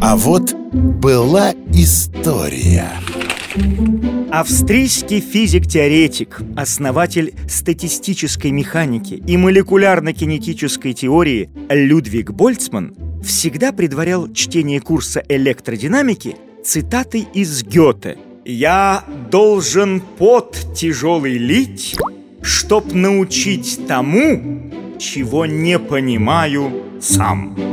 А вот была история. Австрийский физик-теоретик, основатель статистической механики и молекулярно-кинетической теории Людвиг Больцман всегда предварял чтение курса электродинамики цитатой из Гёте «Я должен пот тяжелый лить, чтоб научить тому, чего не понимаю сам».